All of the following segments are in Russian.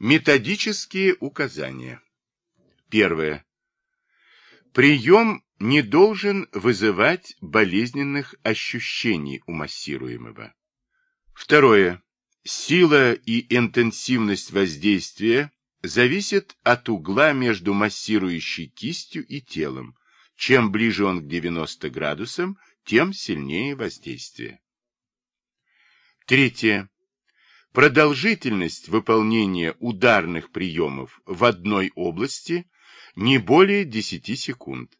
Методические указания. Первое. Прием не должен вызывать болезненных ощущений у массируемого. Второе. Сила и интенсивность воздействия зависят от угла между массирующей кистью и телом. Чем ближе он к 90 градусам, тем сильнее воздействие. Третье. Продолжительность выполнения ударных приемов в одной области не более 10 секунд.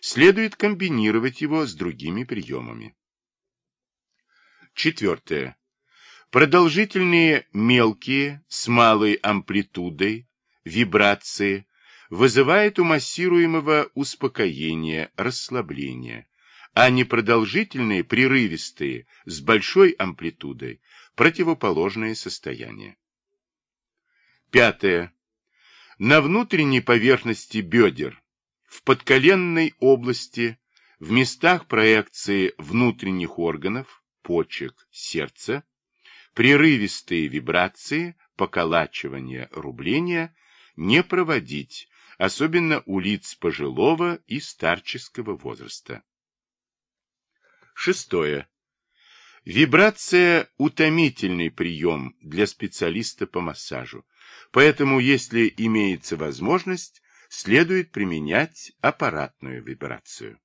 Следует комбинировать его с другими приемами. Четвертое. Продолжительные мелкие с малой амплитудой вибрации вызывают у массируемого успокоение, расслабление, а непродолжительные прерывистые с большой амплитудой противоположное состояние. Пятое. На внутренней поверхности бедер, в подколенной области, в местах проекции внутренних органов, почек, сердца, прерывистые вибрации, поколачивания, рубления не проводить, особенно у лиц пожилого и старческого возраста. Шестое. Вибрация – утомительный прием для специалиста по массажу, поэтому, если имеется возможность, следует применять аппаратную вибрацию.